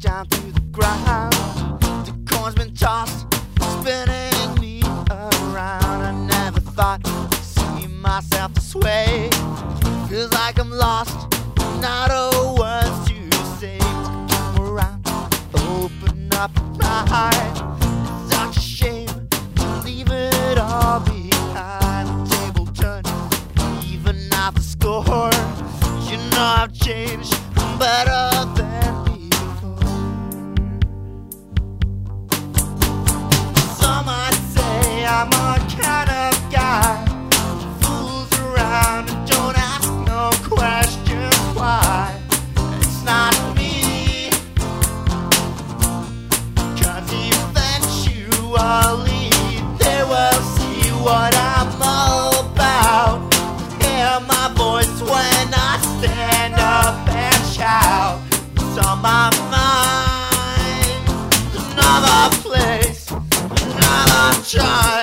down to the ground. The coin's been tossed, spinning me around. I never thought I'd see myself this way. Feels like I'm lost, not a word to say. Come around, open up my heart. Such a shame to leave it all behind. The table turned, even off the score. You know I've changed, but better. my voice when I stand up and shout. It's on my mind. Another place, another child.